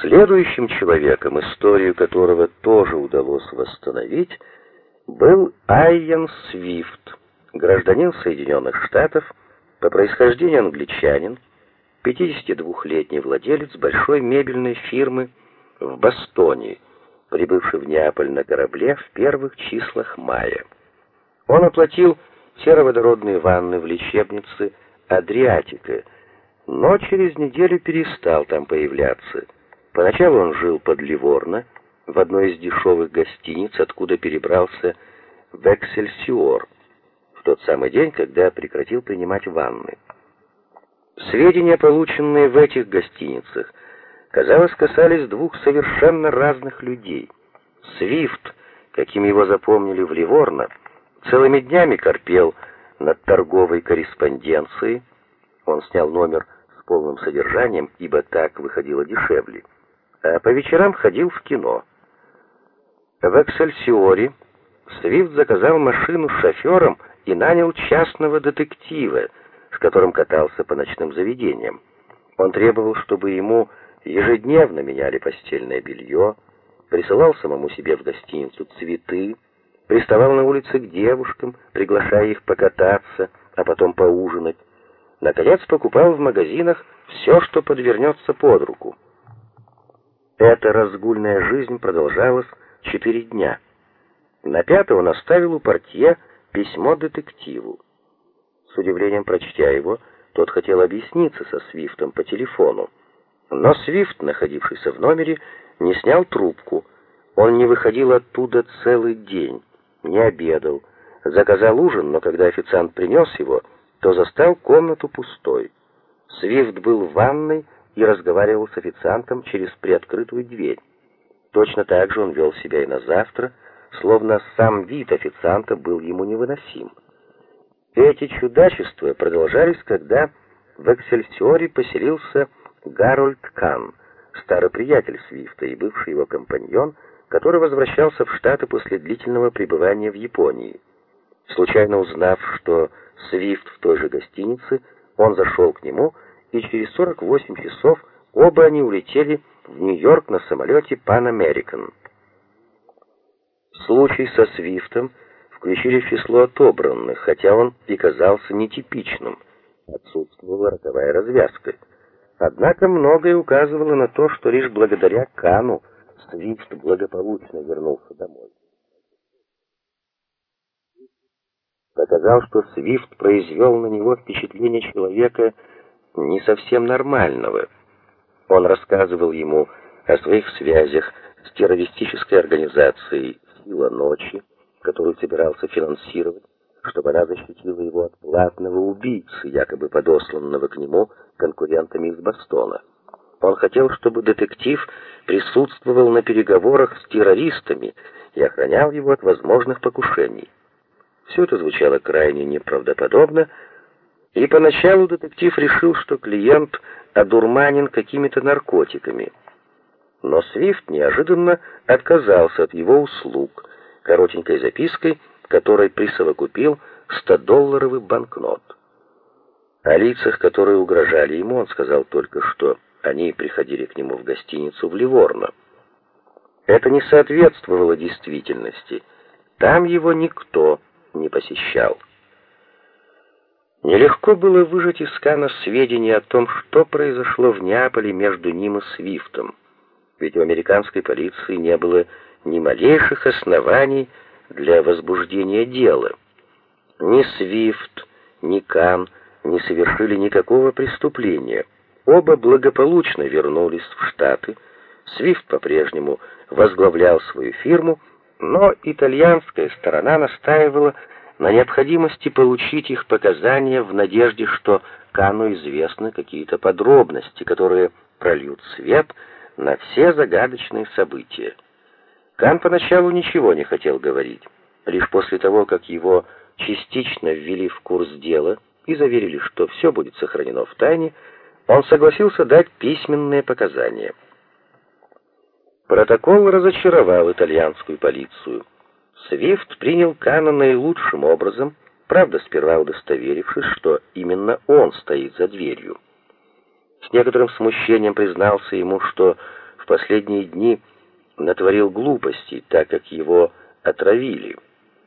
Следующим человеком, историю которого тоже удалось восстановить, был Айен Свифт, гражданин Соединенных Штатов, по происхождению англичанин, 52-летний владелец большой мебельной фирмы в Бостоне, прибывший в Неаполь на корабле в первых числах мая. Он оплатил сероводородные ванны в лечебнице Адриатика, но через неделю перестал там появляться. Поначалу он жил под Ливорно, в одной из дешевых гостиниц, откуда перебрался в Эксельсиор, в тот самый день, когда прекратил принимать ванны. Сведения, полученные в этих гостиницах, казалось, касались двух совершенно разных людей. Свифт, каким его запомнили в Ливорно, целыми днями корпел над торговой корреспонденцией. Он снял номер с полным содержанием, ибо так выходило дешевле а по вечерам ходил в кино. В Эксельсиоре Свифт заказал машину с шофером и нанял частного детектива, с которым катался по ночным заведениям. Он требовал, чтобы ему ежедневно меняли постельное белье, присылал самому себе в гостиницу цветы, приставал на улице к девушкам, приглашая их покататься, а потом поужинать. Наконец покупал в магазинах все, что подвернется под руку. Эта разгульная жизнь продолжалась четыре дня. На пятый он оставил у портье письмо детективу. С удивлением прочтя его, тот хотел объясниться со Свифтом по телефону. Но Свифт, находившийся в номере, не снял трубку. Он не выходил оттуда целый день, не обедал. Заказал ужин, но когда официант принес его, то застал комнату пустой. Свифт был в ванной, и разговаривал с официантом через приоткрытую дверь. Точно так же он вел себя и на завтра, словно сам вид официанта был ему невыносим. Эти чудачества продолжались, когда в Эксельсиоре поселился Гарольд Кан, старый приятель Свифта и бывший его компаньон, который возвращался в Штаты после длительного пребывания в Японии. Случайно узнав, что Свифт в той же гостинице, он зашел к нему и через 48 часов оба они улетели в Нью-Йорк на самолете Pan American. Случай со Свифтом включили в число отобранных, хотя он и казался нетипичным. Отсутствовала роковая развязка. Однако многое указывало на то, что лишь благодаря Кану Свифт благополучно вернулся домой. Показал, что Свифт произвел на него впечатление человека, не совсем нормального. Он рассказывал ему о своих связях с террористической организацией «Сила ночи», которую собирался финансировать, чтобы она защитила его от платного убийцы, якобы подосланного к нему конкурентами из Бостона. Он хотел, чтобы детектив присутствовал на переговорах с террористами и охранял его от возможных покушений. Все это звучало крайне неправдоподобно, и поначалу детектив решил, что клиент одурманен какими-то наркотиками. Но Свифт неожиданно отказался от его услуг коротенькой запиской, которой присовокупил 100-долларовый банкнот. О лицах, которые угрожали ему, он сказал только, что они приходили к нему в гостиницу в Ливорно. Это не соответствовало действительности. Там его никто не посещал. Нелегко было выжать из Кана сведения о том, что произошло в Неаполе между ним и Свифтом, ведь у американской полиции не было ни малейших оснований для возбуждения дела. Ни Свифт, ни Кан не совершили никакого преступления. Оба благополучно вернулись в Штаты. Свифт по-прежнему возглавлял свою фирму, но итальянская сторона настаивала на необходимости получить их показания в надежде, что Кану известны какие-то подробности, которые прольют свет на все загадочные события. Кан поначалу ничего не хотел говорить. Лишь после того, как его частично ввели в курс дела и заверили, что все будет сохранено в тайне, он согласился дать письменные показания. Протокол разочаровал итальянскую полицию. Свифт принял Кана наилучшим образом, правда, сперва удостоверившись, что именно он стоит за дверью. С некоторым смущением признался ему, что в последние дни натворил глупостей, так как его отравили.